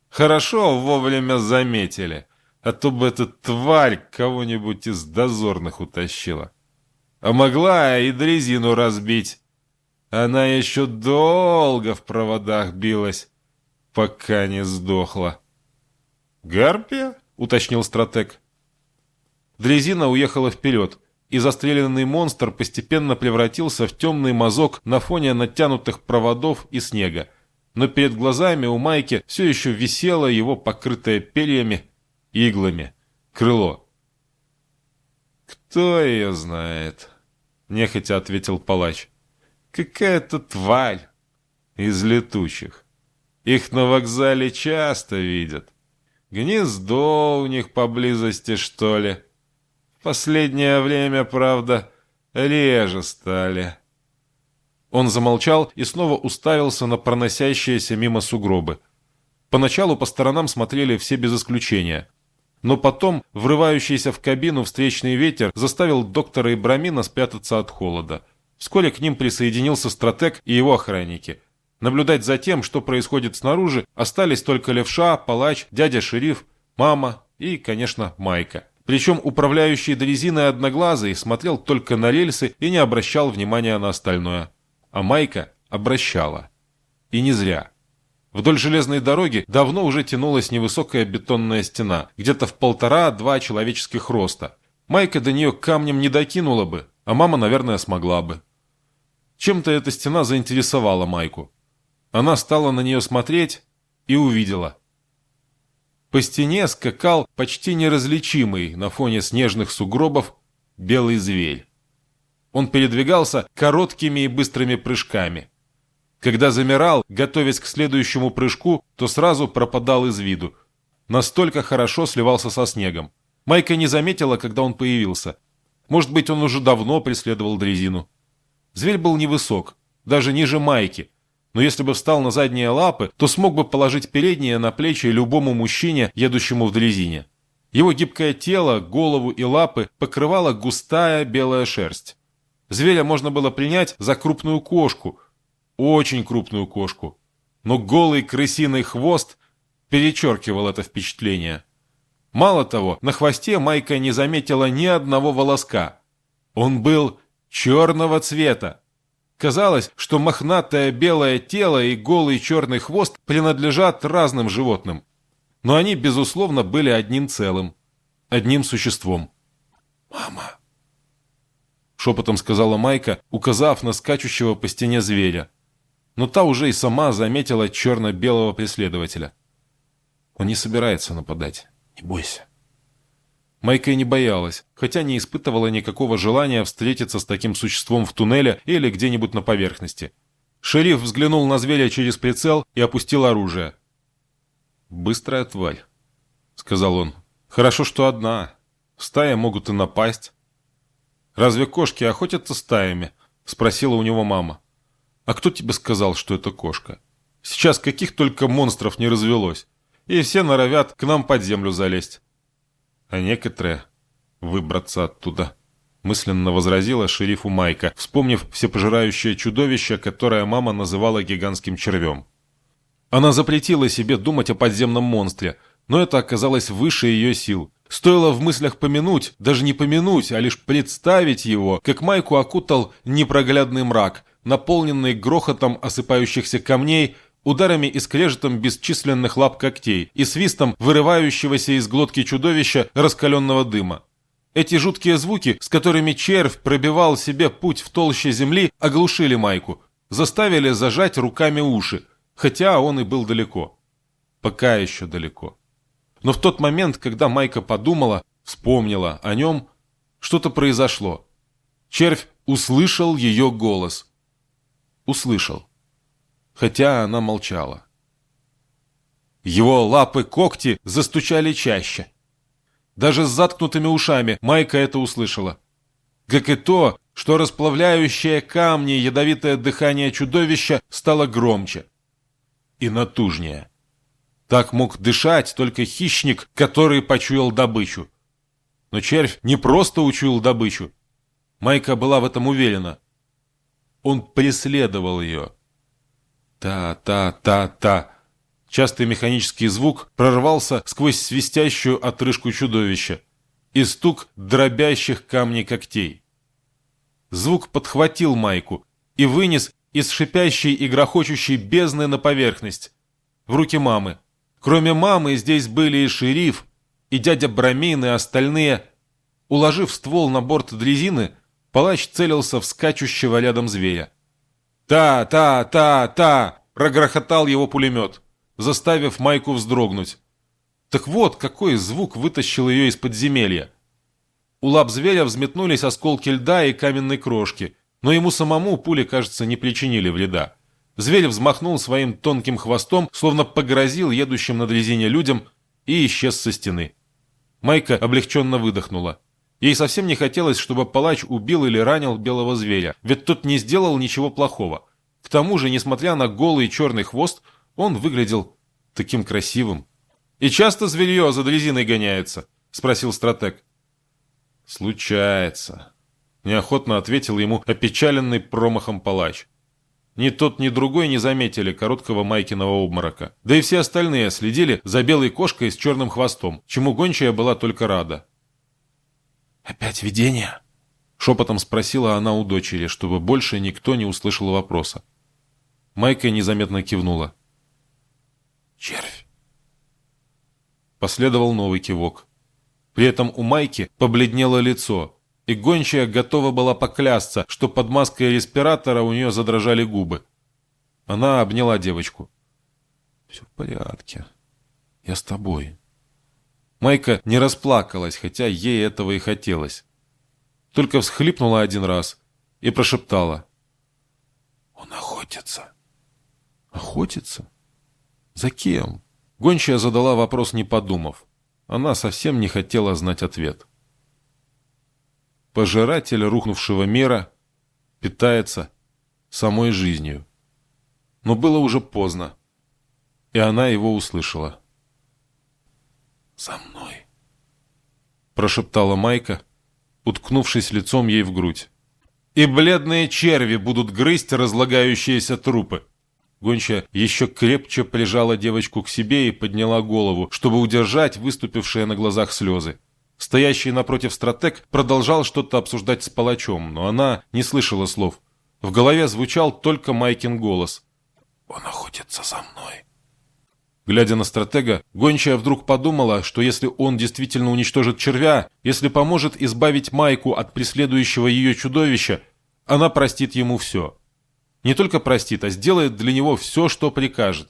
Хорошо вовремя заметили, а то бы эта тварь кого-нибудь из дозорных утащила. А могла и дрезину разбить. Она еще долго в проводах билась, пока не сдохла. «Гарпия?» — уточнил стратег. Дрезина уехала вперед, и застреленный монстр постепенно превратился в темный мазок на фоне натянутых проводов и снега. Но перед глазами у Майки все еще висело его покрытое перьями, иглами, крыло. «Кто ее знает?» — нехотя ответил палач. «Какая-то тварь из летучих. Их на вокзале часто видят. Гнездо у них поблизости, что ли?» Последнее время, правда, реже стали. Он замолчал и снова уставился на проносящиеся мимо сугробы. Поначалу по сторонам смотрели все без исключения. Но потом врывающийся в кабину встречный ветер заставил доктора Ибрамина спрятаться от холода. Вскоре к ним присоединился стратег и его охранники. Наблюдать за тем, что происходит снаружи, остались только левша, палач, дядя-шериф, мама и, конечно, Майка. Причем управляющий дрезиной одноглазый смотрел только на рельсы и не обращал внимания на остальное. А Майка обращала. И не зря. Вдоль железной дороги давно уже тянулась невысокая бетонная стена, где-то в полтора-два человеческих роста. Майка до нее камнем не докинула бы, а мама, наверное, смогла бы. Чем-то эта стена заинтересовала Майку. Она стала на нее смотреть и увидела – по стене скакал почти неразличимый на фоне снежных сугробов белый зверь. Он передвигался короткими и быстрыми прыжками. Когда замирал, готовясь к следующему прыжку, то сразу пропадал из виду. Настолько хорошо сливался со снегом. Майка не заметила, когда он появился. Может быть, он уже давно преследовал дрезину. Зверь был невысок, даже ниже Майки, но если бы встал на задние лапы, то смог бы положить передние на плечи любому мужчине, едущему в дрезине. Его гибкое тело, голову и лапы покрывала густая белая шерсть. Зверя можно было принять за крупную кошку, очень крупную кошку, но голый крысиный хвост перечеркивал это впечатление. Мало того, на хвосте Майка не заметила ни одного волоска. Он был черного цвета, Казалось, что мохнатое белое тело и голый черный хвост принадлежат разным животным. Но они, безусловно, были одним целым, одним существом. «Мама!» Шепотом сказала Майка, указав на скачущего по стене зверя. Но та уже и сама заметила черно-белого преследователя. Он не собирается нападать. Не бойся. Майка и не боялась, хотя не испытывала никакого желания встретиться с таким существом в туннеле или где-нибудь на поверхности. Шериф взглянул на зверя через прицел и опустил оружие. «Быстрая тварь», — сказал он. «Хорошо, что одна. Стая могут и напасть». «Разве кошки охотятся стаями?» — спросила у него мама. «А кто тебе сказал, что это кошка? Сейчас каких только монстров не развелось, и все норовят к нам под землю залезть. А некоторые выбраться оттуда» мысленно возразила шерифу Майка, вспомнив всепожирающее чудовище, которое мама называла гигантским червем. Она запретила себе думать о подземном монстре, но это оказалось выше ее сил. Стоило в мыслях помянуть, даже не помянуть, а лишь представить его, как Майку окутал непроглядный мрак, наполненный грохотом осыпающихся камней, ударами и скрежетом бесчисленных лап когтей и свистом вырывающегося из глотки чудовища раскаленного дыма. Эти жуткие звуки, с которыми червь пробивал себе путь в толще земли, оглушили Майку, заставили зажать руками уши, хотя он и был далеко. Пока еще далеко. Но в тот момент, когда Майка подумала, вспомнила о нем, что-то произошло. Червь услышал ее голос. Услышал. Хотя она молчала. Его лапы-когти застучали чаще. Даже с заткнутыми ушами Майка это услышала. Как и то, что расплавляющее камни ядовитое дыхание чудовища стало громче и натужнее. Так мог дышать только хищник, который почуял добычу. Но червь не просто учуял добычу. Майка была в этом уверена. Он преследовал ее. Та-та-та-та. Частый механический звук прорвался сквозь свистящую отрыжку чудовища и стук дробящих камней когтей. Звук подхватил майку и вынес из шипящей и грохочущей бездны на поверхность, в руки мамы. Кроме мамы здесь были и шериф, и дядя Брамин, и остальные. Уложив ствол на борт дрезины, палач целился в скачущего рядом зверя. «Та, та, та, та!» — прогрохотал его пулемет заставив Майку вздрогнуть. Так вот, какой звук вытащил ее из подземелья. У лап зверя взметнулись осколки льда и каменной крошки, но ему самому пули, кажется, не причинили вреда. Зверь взмахнул своим тонким хвостом, словно погрозил едущим на дрезине людям и исчез со стены. Майка облегченно выдохнула. Ей совсем не хотелось, чтобы палач убил или ранил белого зверя, ведь тот не сделал ничего плохого. К тому же, несмотря на голый черный хвост, он выглядел таким красивым. «И часто зверье за дрезиной гоняется?» – спросил стратег. «Случается», – неохотно ответил ему опечаленный промахом палач. Ни тот, ни другой не заметили короткого Майкиного обморока. Да и все остальные следили за белой кошкой с черным хвостом, чему гончая была только рада. «Опять видение?» – шепотом спросила она у дочери, чтобы больше никто не услышал вопроса. Майка незаметно кивнула. Червь. Последовал новый кивок. При этом у Майки побледнело лицо, и гончая готова была поклясться, что под маской респиратора у нее задрожали губы. Она обняла девочку. «Все в порядке. Я с тобой». Майка не расплакалась, хотя ей этого и хотелось. Только всхлипнула один раз и прошептала. «Он охотится». «Охотится?» «За кем?» Гончая задала вопрос, не подумав. Она совсем не хотела знать ответ. Пожиратель рухнувшего мира питается самой жизнью. Но было уже поздно, и она его услышала. «За мной!» – прошептала Майка, уткнувшись лицом ей в грудь. «И бледные черви будут грызть разлагающиеся трупы!» Гонча еще крепче прижала девочку к себе и подняла голову, чтобы удержать выступившие на глазах слезы. Стоящий напротив стратег продолжал что-то обсуждать с палачом, но она не слышала слов. В голове звучал только Майкин голос. «Он охотится за мной». Глядя на стратега, Гончая вдруг подумала, что если он действительно уничтожит червя, если поможет избавить Майку от преследующего ее чудовища, она простит ему все. Не только простит, а сделает для него все, что прикажет.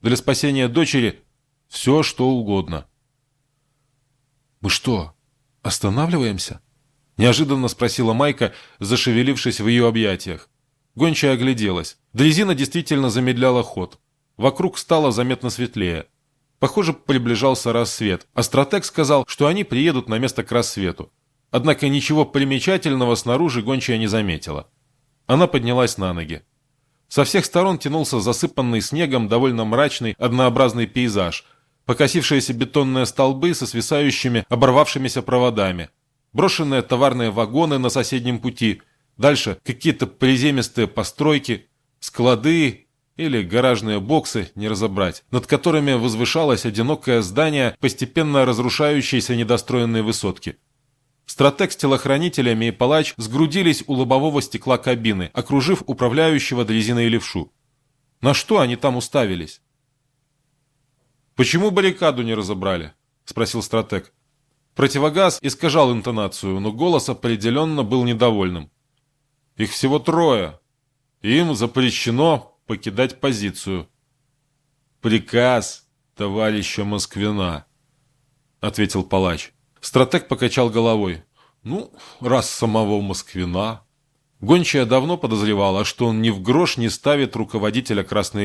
Для спасения дочери все, что угодно. «Мы что, останавливаемся?» Неожиданно спросила Майка, зашевелившись в ее объятиях. Гончая огляделась. Дрезина действительно замедляла ход. Вокруг стало заметно светлее. Похоже, приближался рассвет, а стратег сказал, что они приедут на место к рассвету. Однако ничего примечательного снаружи гончая не заметила. Она поднялась на ноги. Со всех сторон тянулся засыпанный снегом довольно мрачный, однообразный пейзаж, покосившиеся бетонные столбы со свисающими, оборвавшимися проводами, брошенные товарные вагоны на соседнем пути, дальше какие-то приземистые постройки, склады или гаражные боксы, не разобрать, над которыми возвышалось одинокое здание постепенно разрушающейся недостроенной высотки. Стратег с телохранителями и палач сгрудились у лобового стекла кабины, окружив управляющего дрезиной левшу. На что они там уставились? «Почему баррикаду не разобрали?» – спросил стратег. Противогаз искажал интонацию, но голос определенно был недовольным. «Их всего трое. Им запрещено покидать позицию». «Приказ товарища Москвина», — ответил палач. Стратег покачал головой. «Ну, раз самого Москвина...» Гончая давно подозревала, что он ни в грош не ставит руководителя Красной